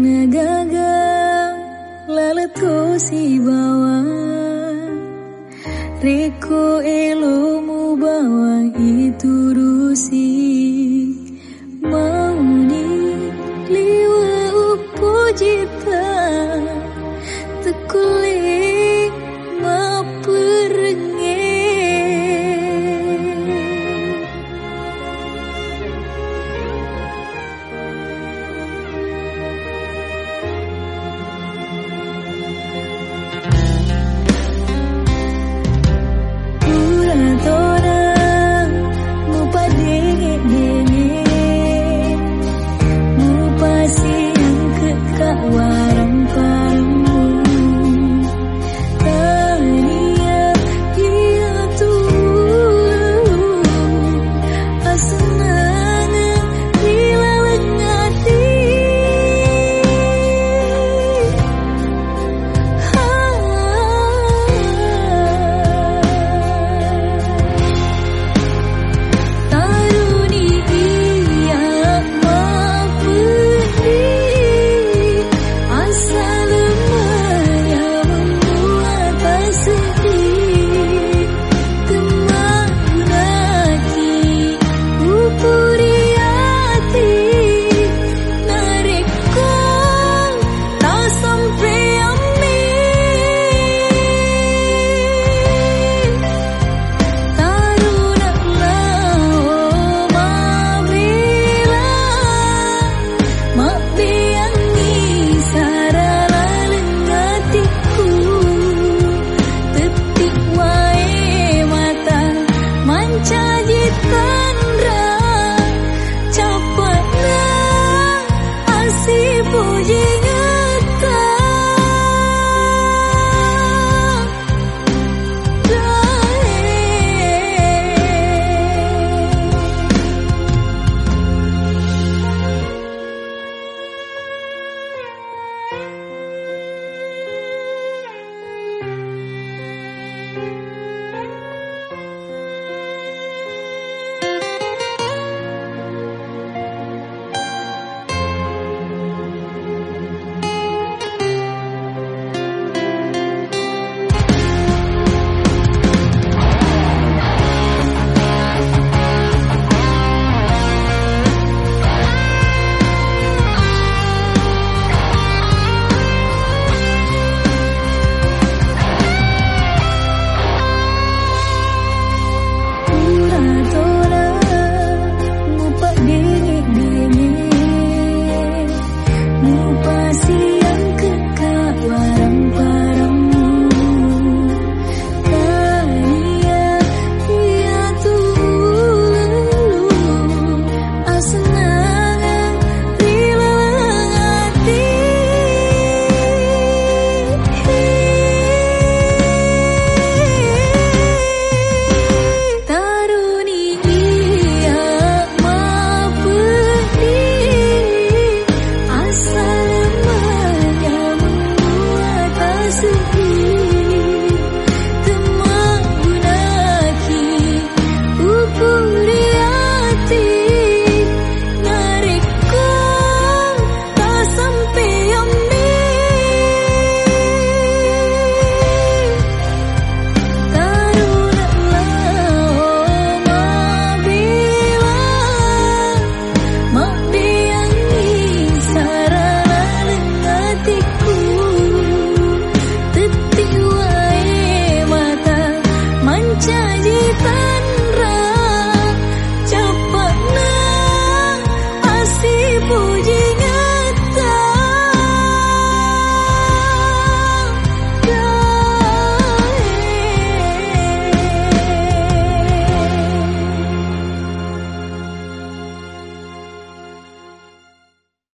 Nagagang lalato si bawang Reko elomu bawang itu rusi tanto.